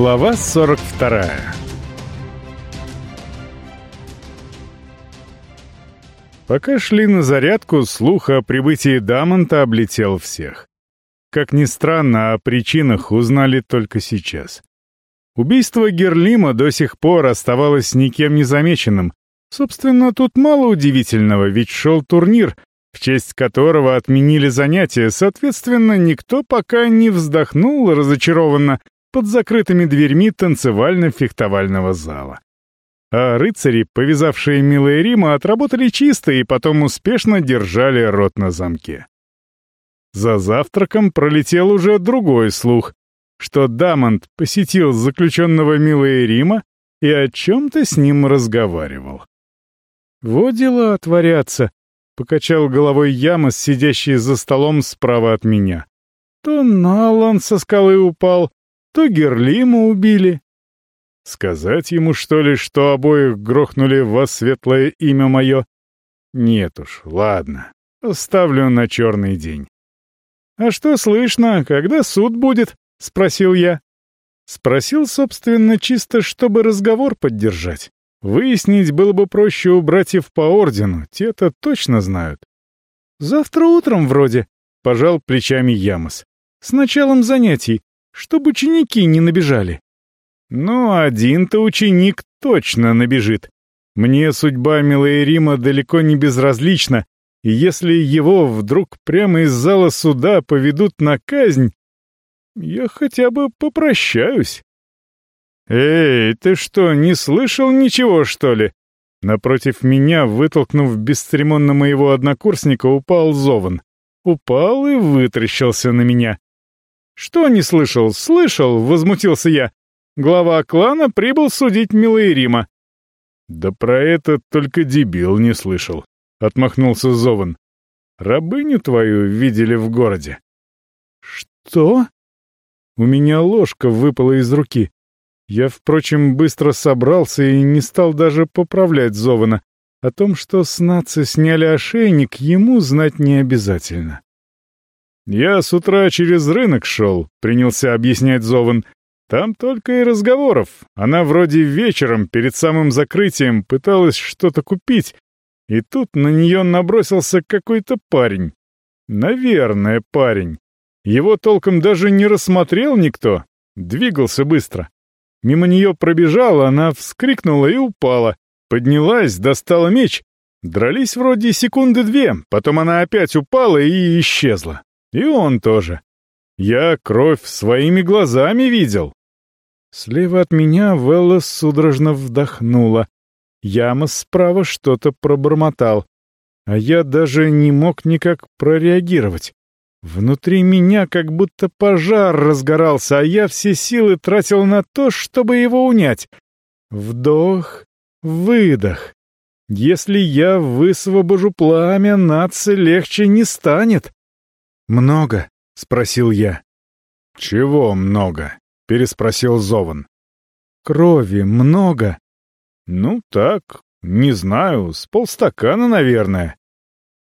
Глава 42 Пока шли на зарядку, слух о прибытии Дамонта облетел всех. Как ни странно, о причинах узнали только сейчас. Убийство Герлима до сих пор оставалось никем не замеченным. Собственно, тут мало удивительного, ведь шел турнир, в честь которого отменили занятия, соответственно, никто пока не вздохнул разочарованно под закрытыми дверьми танцевально-фехтовального зала. А рыцари, повязавшие милые Рима, отработали чисто и потом успешно держали рот на замке. За завтраком пролетел уже другой слух, что Дамонт посетил заключенного милые Рима и о чем-то с ним разговаривал. «Во дела творятся», — покачал головой Ямос, сидящий за столом справа от меня. «То Налан со скалы упал, то Герлима убили. Сказать ему, что ли, что обоих грохнули во светлое имя мое? Нет уж, ладно, оставлю на черный день. «А что слышно, когда суд будет?» — спросил я. Спросил, собственно, чисто, чтобы разговор поддержать. Выяснить было бы проще у братьев по ордену, те-то точно знают. «Завтра утром вроде», — пожал плечами Ямос. «С началом занятий чтобы ученики не набежали. Ну, один-то ученик точно набежит. Мне судьба Рима далеко не безразлична, и если его вдруг прямо из зала суда поведут на казнь, я хотя бы попрощаюсь. «Эй, ты что, не слышал ничего, что ли?» Напротив меня, вытолкнув бесцеремонно моего однокурсника, упал Зован. Упал и вытрящился на меня. «Что не слышал? Слышал!» — возмутился я. «Глава клана прибыл судить милые Рима». «Да про это только дебил не слышал», — отмахнулся Зован. «Рабыню твою видели в городе». «Что?» У меня ложка выпала из руки. Я, впрочем, быстро собрался и не стал даже поправлять Зована. О том, что с нации сняли ошейник, ему знать не обязательно. «Я с утра через рынок шел», — принялся объяснять Зован. «Там только и разговоров. Она вроде вечером, перед самым закрытием, пыталась что-то купить, и тут на нее набросился какой-то парень. Наверное, парень. Его толком даже не рассмотрел никто. Двигался быстро. Мимо нее пробежала, она вскрикнула и упала. Поднялась, достала меч. Дрались вроде секунды две, потом она опять упала и исчезла. И он тоже. Я кровь своими глазами видел. Слева от меня Велла судорожно вдохнула. Ямос справа что-то пробормотал. А я даже не мог никак прореагировать. Внутри меня как будто пожар разгорался, а я все силы тратил на то, чтобы его унять. Вдох, выдох. Если я высвобожу пламя, нации легче не станет. «Много?» — спросил я. «Чего много?» — переспросил Зован. «Крови много?» «Ну так, не знаю, с полстакана, наверное».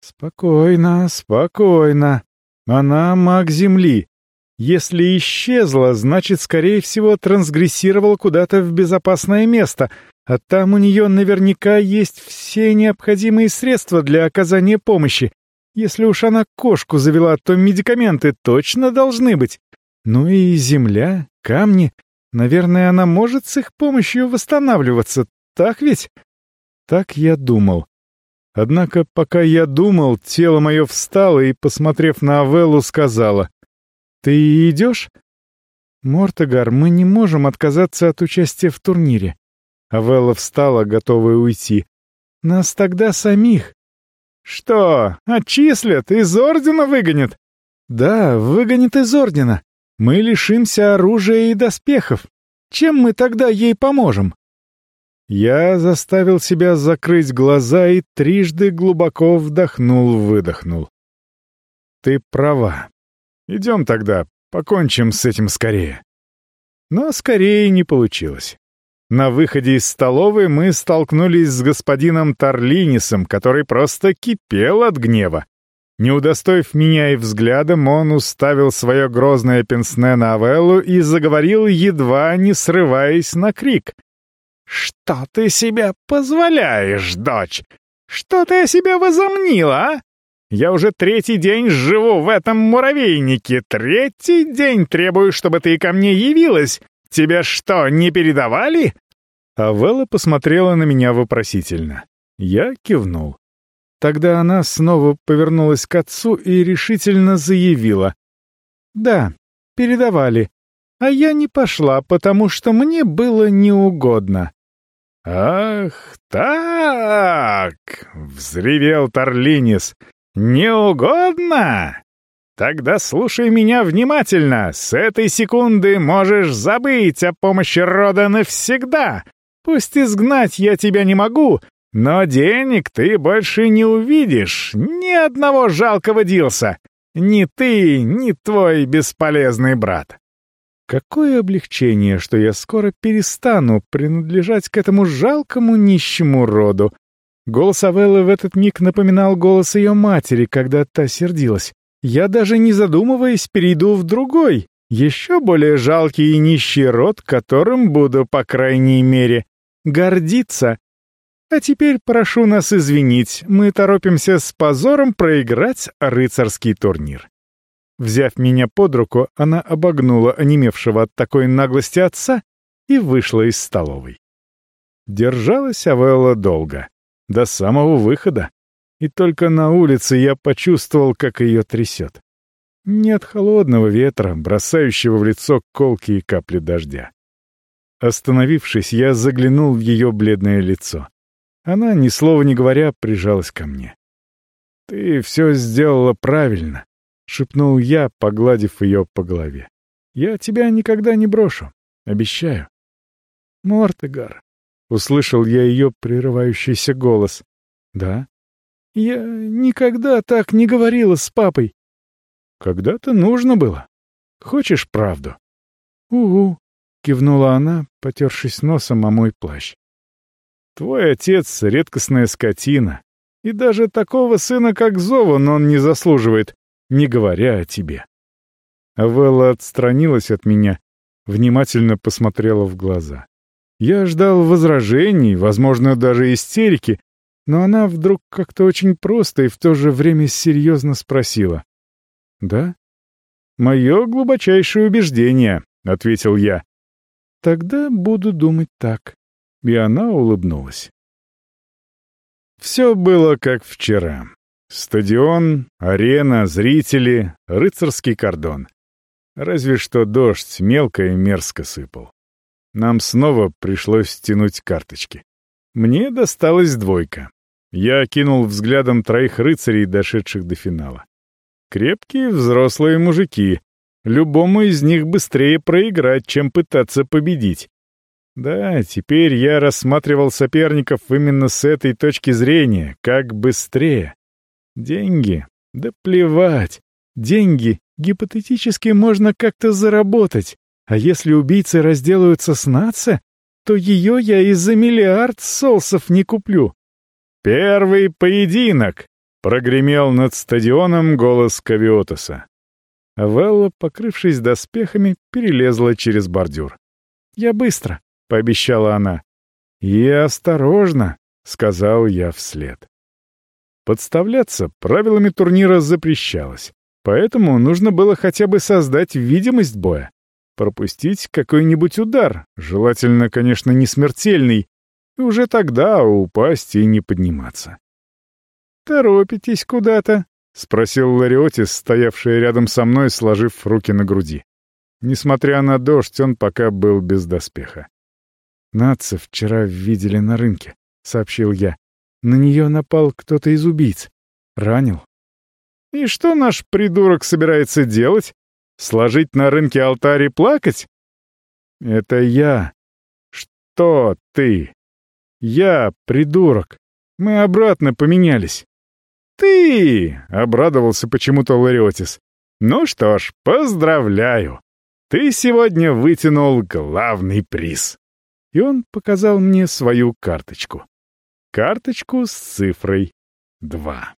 «Спокойно, спокойно. Она маг Земли. Если исчезла, значит, скорее всего, трансгрессировала куда-то в безопасное место, а там у нее наверняка есть все необходимые средства для оказания помощи. Если уж она кошку завела, то медикаменты точно должны быть. Ну и земля, камни. Наверное, она может с их помощью восстанавливаться, так ведь? Так я думал. Однако, пока я думал, тело мое встало и, посмотрев на Авеллу, сказала. «Ты идешь?» «Мортогар, мы не можем отказаться от участия в турнире». Авелла встала, готовая уйти. «Нас тогда самих, «Что, отчислят, из ордена выгонят?» «Да, выгонят из ордена. Мы лишимся оружия и доспехов. Чем мы тогда ей поможем?» Я заставил себя закрыть глаза и трижды глубоко вдохнул-выдохнул. «Ты права. Идем тогда, покончим с этим скорее». Но скорее не получилось. На выходе из столовой мы столкнулись с господином Тарлинисом, который просто кипел от гнева. Не удостоив меня и взглядом, он уставил свое грозное пенсне на Авеллу и заговорил, едва не срываясь на крик. «Что ты себе позволяешь, дочь? Что ты о себе возомнила, а? Я уже третий день живу в этом муравейнике, третий день требую, чтобы ты ко мне явилась. Тебе что, не передавали?» Авелла посмотрела на меня вопросительно. Я кивнул. Тогда она снова повернулась к отцу и решительно заявила. «Да, передавали. А я не пошла, потому что мне было неугодно». «Ах, так!» — взревел Торлинис. «Неугодно? Тогда слушай меня внимательно. С этой секунды можешь забыть о помощи рода навсегда. Пусть изгнать я тебя не могу, но денег ты больше не увидишь. Ни одного жалкого дилса. Ни ты, ни твой бесполезный брат. Какое облегчение, что я скоро перестану принадлежать к этому жалкому нищему роду. Голос Авеллы в этот миг напоминал голос ее матери, когда та сердилась. Я даже не задумываясь перейду в другой, еще более жалкий и нищий род, которым буду, по крайней мере, гордиться а теперь прошу нас извинить, мы торопимся с позором проиграть рыцарский турнир». Взяв меня под руку, она обогнула онемевшего от такой наглости отца и вышла из столовой. Держалась Авелла долго, до самого выхода, и только на улице я почувствовал, как ее трясет. Не от холодного ветра, бросающего в лицо колки и капли дождя. Остановившись, я заглянул в ее бледное лицо. Она, ни слова не говоря, прижалась ко мне. «Ты все сделала правильно», — шепнул я, погладив ее по голове. «Я тебя никогда не брошу, обещаю». «Мортегар», — услышал я ее прерывающийся голос. «Да?» «Я никогда так не говорила с папой». «Когда-то нужно было. Хочешь правду?» «Угу», — кивнула она, потершись носом о мой плащ. Твой отец — редкостная скотина. И даже такого сына, как Зован, он не заслуживает, не говоря о тебе». Авелла отстранилась от меня, внимательно посмотрела в глаза. Я ждал возражений, возможно, даже истерики, но она вдруг как-то очень просто и в то же время серьезно спросила. «Да?» «Мое глубочайшее убеждение», — ответил я. «Тогда буду думать так», и она улыбнулась. Все было как вчера. Стадион, арена, зрители, рыцарский кордон. Разве что дождь мелко и мерзко сыпал. Нам снова пришлось стянуть карточки. Мне досталась двойка. Я кинул взглядом троих рыцарей, дошедших до финала. Крепкие взрослые мужики. Любому из них быстрее проиграть, чем пытаться победить. Да, теперь я рассматривал соперников именно с этой точки зрения, как быстрее. Деньги? Да плевать. Деньги гипотетически можно как-то заработать. А если убийцы разделаются с Наце, то ее я и за миллиард солсов не куплю. «Первый поединок!» — прогремел над стадионом голос Кавиотоса. Авелла, покрывшись доспехами, перелезла через бордюр. «Я быстро», — пообещала она. «И осторожно», — сказал я вслед. Подставляться правилами турнира запрещалось, поэтому нужно было хотя бы создать видимость боя, пропустить какой-нибудь удар, желательно, конечно, не смертельный, уже тогда упасть и не подниматься. «Торопитесь куда-то?» — спросил Лариотис, стоявший рядом со мной, сложив руки на груди. Несмотря на дождь, он пока был без доспеха. «Натса вчера видели на рынке», — сообщил я. «На нее напал кто-то из убийц. Ранил». «И что наш придурок собирается делать? Сложить на рынке алтарь и плакать?» «Это я». «Что ты?» «Я придурок. Мы обратно поменялись». «Ты!» — обрадовался почему-то Лариотис. «Ну что ж, поздравляю. Ты сегодня вытянул главный приз» и он показал мне свою карточку. Карточку с цифрой 2.